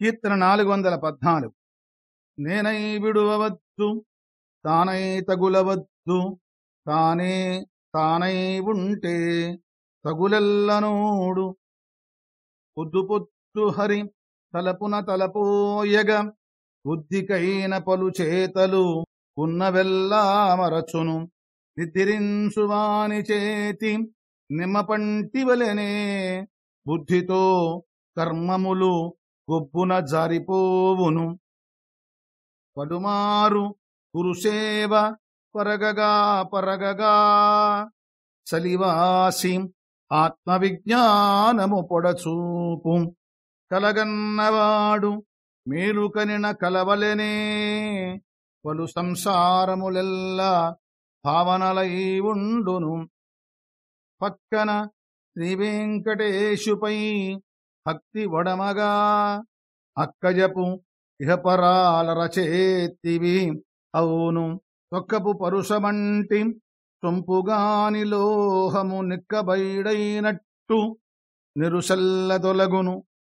కీర్తన నాలుగు వందల పద్నాలుగు. నేనై విడువవద్దు తానై తగులవద్దు తానే తానై ఉంటే తగులెల్లనోడు. పొద్దు పొద్దు హరి తలపున తలపోయగ బుద్ధికైన పలు చేతలు ఉన్నవెల్లామరచును నిద్రించువాని చేతి నిమ్మపంటివలెనే బుద్ధితో కర్మములు గొప్పున జారిపోవును. పలుమారు కురుసేవ పరగగా పరగగా. చలివాసి ఆత్మవిజ్ఞానము పొడచూపు. కలగన్నవాడు మేలుకనిన కలవలెనే. పలు సంసారములెల్లా భావనలై ఉండును పక్కన శ్రీవెంకటేశుపై భక్తి వడమగా. అక్కజపు ఇహపరాల రచేత్తివి అవును తొక్కపు పరుషమంటి సొంపుగాని లోహము నిక్కబైడైనట్టు నిరుసల్ల తొలగును